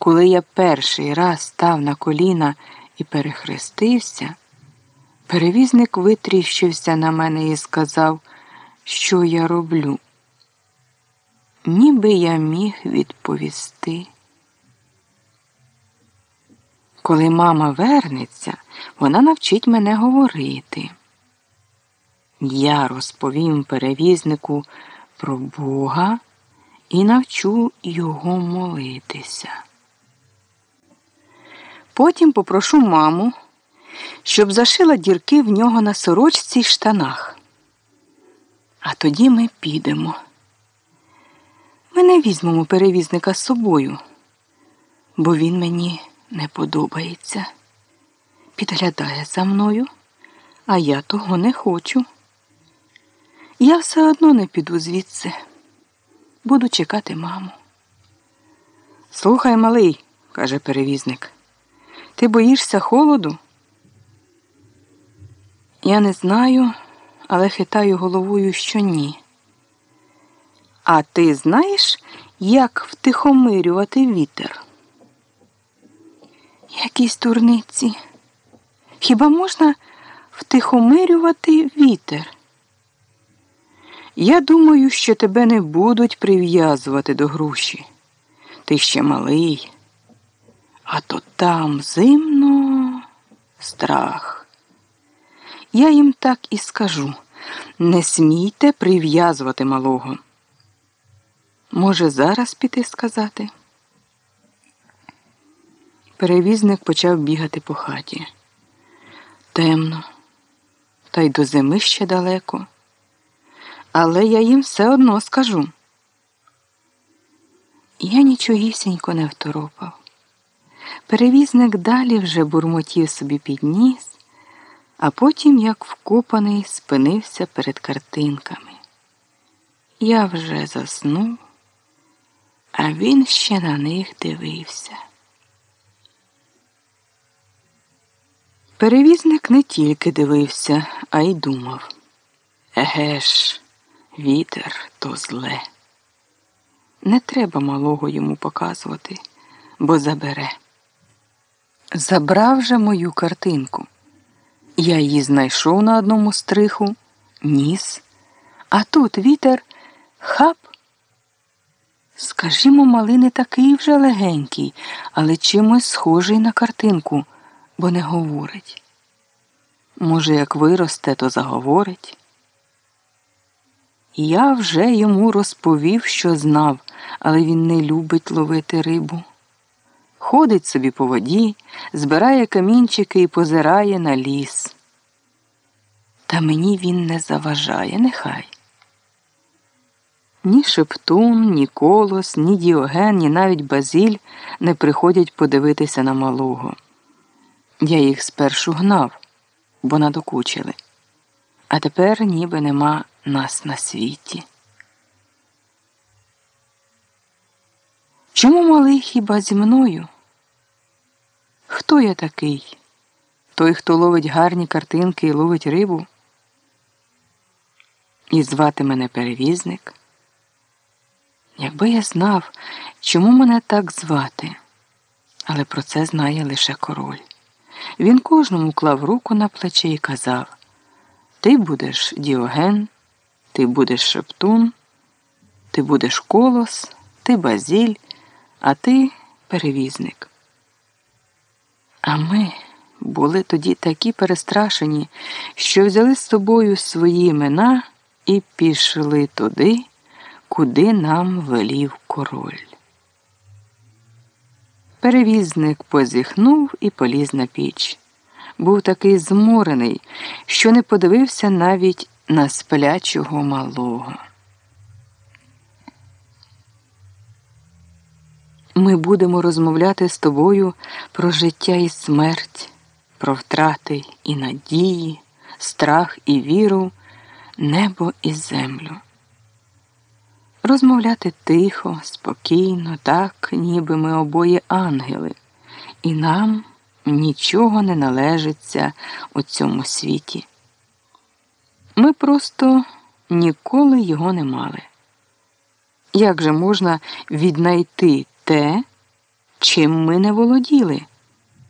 коли я перший раз став на коліна і перехрестився, перевізник витріщився на мене і сказав, що я роблю. Ніби я міг відповісти. Коли мама вернеться, вона навчить мене говорити. Я розповім перевізнику про Бога і навчу його молитися. Потім попрошу маму, щоб зашила дірки в нього на сорочці й штанах. А тоді ми підемо. Ми не візьмемо перевізника з собою, бо він мені не подобається. Підглядає за мною, а я того не хочу. Я все одно не піду звідси. Буду чекати маму. Слухай, малий, каже перевізник, ти боїшся холоду? Я не знаю, але хитаю головою, що ні. А ти знаєш, як втихомирювати вітер? Якісь турниці. Хіба можна втихомирювати вітер? Я думаю, що тебе не будуть прив'язувати до груші. Ти ще малий, а то там зимно страх. Я їм так і скажу не смійте прив'язувати малого. Може, зараз піти сказати? Перевізник почав бігати по хаті. Темно, та й до зими ще далеко. Але я їм все одно скажу. Я нічогісінько не второпав. Перевізник далі вже бурмотів собі підніс, а потім, як вкопаний, спинився перед картинками. Я вже заснув, а він ще на них дивився. Перевізник не тільки дивився, а й думав. Еге ж, вітер то зле. Не треба малого йому показувати, бо забере. Забрав же мою картинку. Я її знайшов на одному стриху, ніс, а тут вітер хап. Скажімо, малий не такий вже легенький, але чимось схожий на картинку, бо не говорить. Може, як виросте, то заговорить. Я вже йому розповів, що знав, але він не любить ловити рибу. Ходить собі по воді, збирає камінчики і позирає на ліс. Та мені він не заважає, нехай. Ні Шептун, ні колос, ні Діоген, ні навіть Базіль не приходять подивитися на малого. Я їх спершу гнав, бо надокучили. А тепер ніби нема нас на світі. Чому малий хіба зі мною? Хто я такий? Той, хто ловить гарні картинки і ловить рибу? І звати мене перевізник? Якби я знав, чому мене так звати, але про це знає лише король. Він кожному клав руку на плече і казав Ти будеш Діоген, ти будеш Шептун, ти будеш колос, ти базіль, а ти перевізник. А ми були тоді такі перестрашені, що взяли з собою свої імена і пішли туди, куди нам велів король. Перевізник позіхнув і поліз на піч. Був такий зморений, що не подивився навіть на сплячого малого. Ми будемо розмовляти з тобою про життя і смерть, про втрати і надії, страх і віру, небо і землю. Розмовляти тихо, спокійно, так, ніби ми обоє ангели, і нам нічого не належиться у цьому світі. Ми просто ніколи його не мали. Як же можна віднайти те, чим ми не володіли.